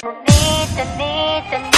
I need, need, need.